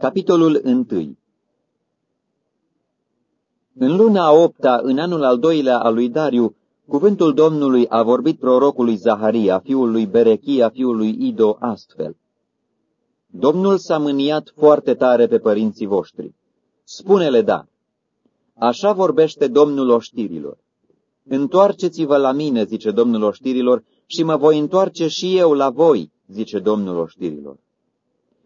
Capitolul 1 În luna a opta, în anul al doilea al lui Dariu, cuvântul Domnului a vorbit prorocului Zaharia, fiul lui Berechia, fiul lui Ido, astfel. Domnul s-a mâniat foarte tare pe părinții voștri. Spune-le da. Așa vorbește Domnul oștirilor. Întoarceți-vă la mine, zice Domnul oștirilor, și mă voi întoarce și eu la voi, zice Domnul oștirilor.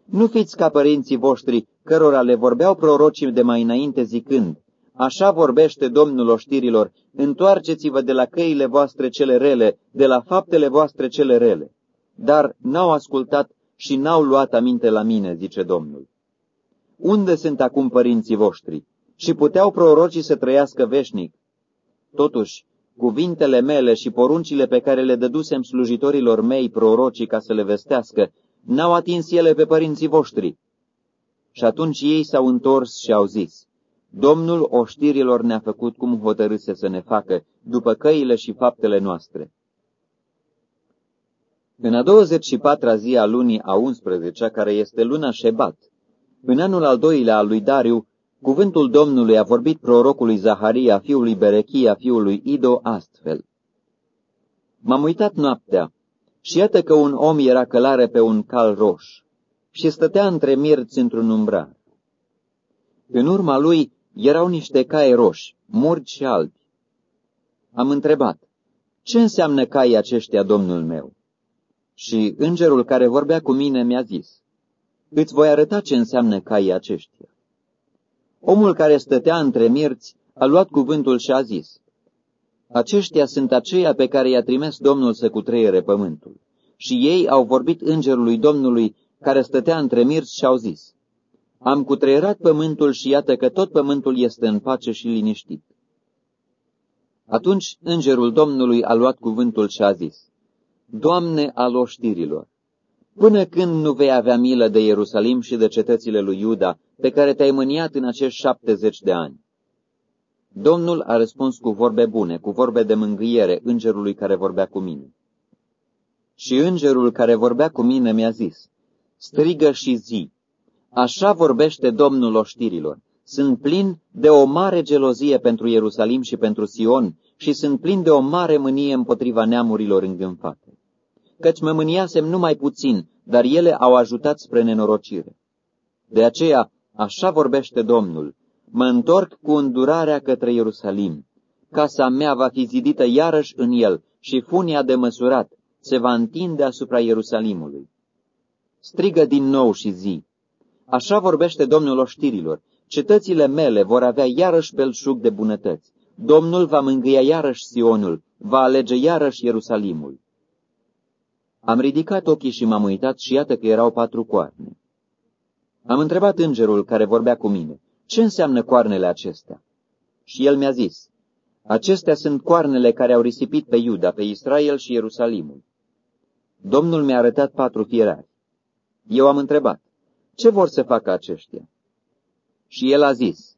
Nu fiți ca părinții voștri, cărora le vorbeau prorocii de mai înainte zicând, Așa vorbește Domnul oștirilor, întoarceți-vă de la căile voastre cele rele, de la faptele voastre cele rele. Dar n-au ascultat și n-au luat aminte la mine, zice Domnul. Unde sunt acum părinții voștri? Și puteau prorocii să trăiască veșnic. Totuși, cuvintele mele și poruncile pe care le dădusem slujitorilor mei prorocii ca să le vestească, n-au atins ele pe părinții voștri. Și atunci ei s-au întors și au zis, Domnul oștirilor ne-a făcut cum hotărâse să ne facă, după căile și faptele noastre. În a 24-a zi a lunii a 11 care este luna Șebat, în anul al doilea al lui Dariu, cuvântul Domnului a vorbit prorocului Zaharia, fiului Berechia, fiului Ido, astfel. M-am uitat noaptea și iată că un om era călare pe un cal roș și stătea între mirți într-un umbrar. În urma lui erau niște cai roși, murgi și albi. Am întrebat, ce înseamnă caii aceștia, domnul meu? Și îngerul care vorbea cu mine mi-a zis, îți voi arăta ce înseamnă caii aceștia. Omul care stătea între mirți a luat cuvântul și a zis, aceștia sunt aceia pe care i-a trimis Domnul să cutreiere pământul. Și ei au vorbit îngerului Domnului care stătea între mirți și au zis, Am cutreierat pământul și iată că tot pământul este în pace și liniștit. Atunci îngerul Domnului a luat cuvântul și a zis, Doamne al oștirilor, până când nu vei avea milă de Ierusalim și de cetățile lui Iuda, pe care te-ai mâniat în acești șaptezeci de ani? Domnul a răspuns cu vorbe bune, cu vorbe de mângâiere îngerului care vorbea cu mine. Și îngerul care vorbea cu mine mi-a zis, strigă și zi, așa vorbește Domnul oștirilor, sunt plin de o mare gelozie pentru Ierusalim și pentru Sion și sunt plin de o mare mânie împotriva neamurilor îngânfate. Căci mă mâniasem numai puțin, dar ele au ajutat spre nenorocire. De aceea, așa vorbește Domnul, mă întorc cu îndurarea către Ierusalim. Casa mea va fi zidită iarăși în el și funia de măsurat se va întinde asupra Ierusalimului. Strigă din nou și zi. Așa vorbește Domnul oștirilor. Cetățile mele vor avea iarăși belșug de bunătăți. Domnul va mângâia iarăși Sionul, va alege iarăși Ierusalimul. Am ridicat ochii și m-am uitat și iată că erau patru coarne. Am întrebat îngerul care vorbea cu mine, ce înseamnă coarnele acestea? Și el mi-a zis, acestea sunt coarnele care au risipit pe Iuda, pe Israel și Ierusalimul. Domnul mi-a arătat patru fierari. Eu am întrebat, ce vor să facă aceștia? Și el a zis,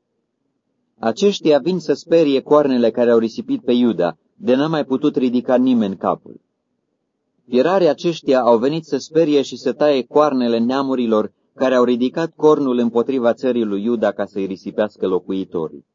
aceștia vin să sperie coarnele care au risipit pe Iuda, de n-a mai putut ridica nimeni capul. Fierarii aceștia au venit să sperie și să taie coarnele neamurilor care au ridicat cornul împotriva țării lui Iuda ca să-i risipească locuitorii.